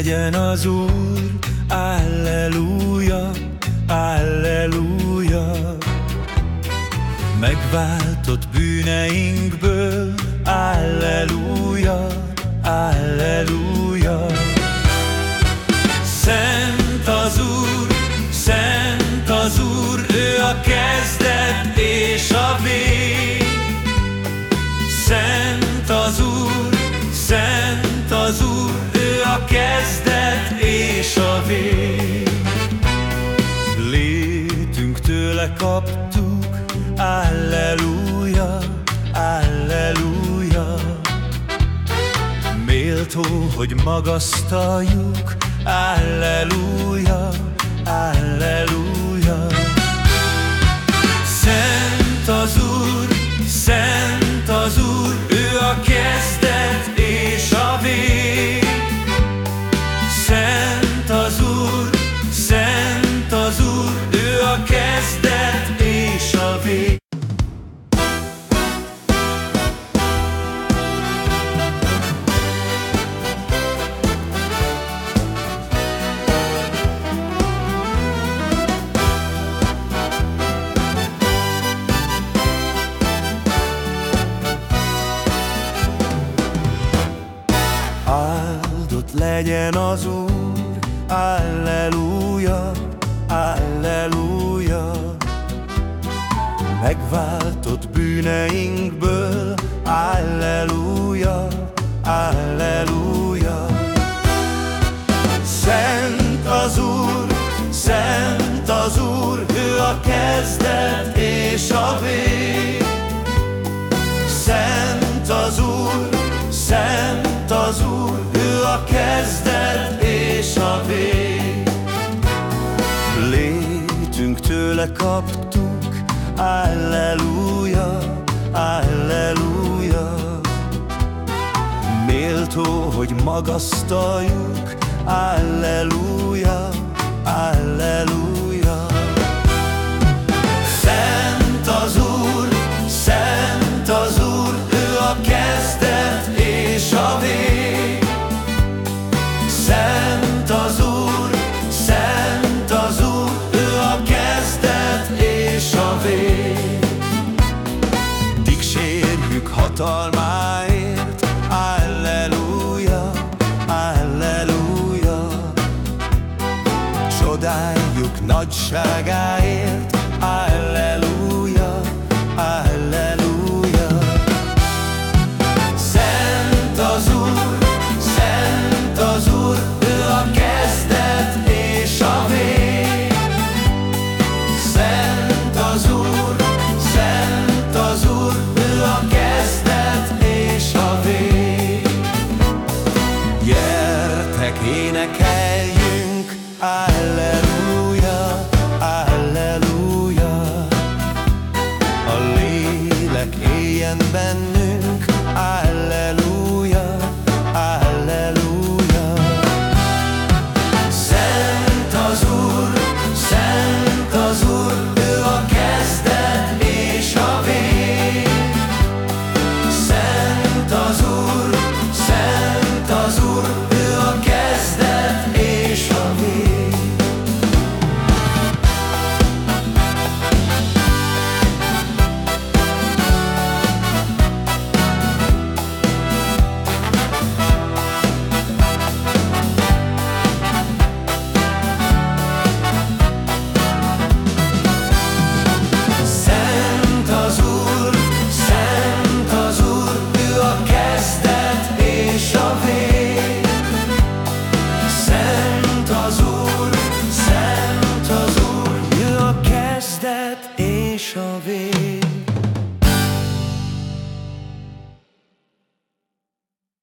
legyen az Úr, Alleluja, Alleluja. Megváltott bűneinkből, Alleluja, Alleluja. Tőle kaptuk, Alleluja, Alleluja. Méltó, hogy magasztaljuk, Alleluja, Alleluja. Legyen az Úr, Alleluja, Alleluja. Megváltott bűneinkből, Alleluja, Alleluja. Szent az Úr, Szent az Úr, ő a kezdet és a vég. Szent az Úr, Szent az Úr, a vég. Létünk tőle kaptuk, Alleluja, Alleluja. Méltó, hogy magasztaljuk, Alleluja, Alleluja. Dicsérjük hatalmáért, Alleluja, Alleluja. Csodáljuk nagyságáért, énekeljünk, Alleluja, Alleluja. A lélek éljen bennünk,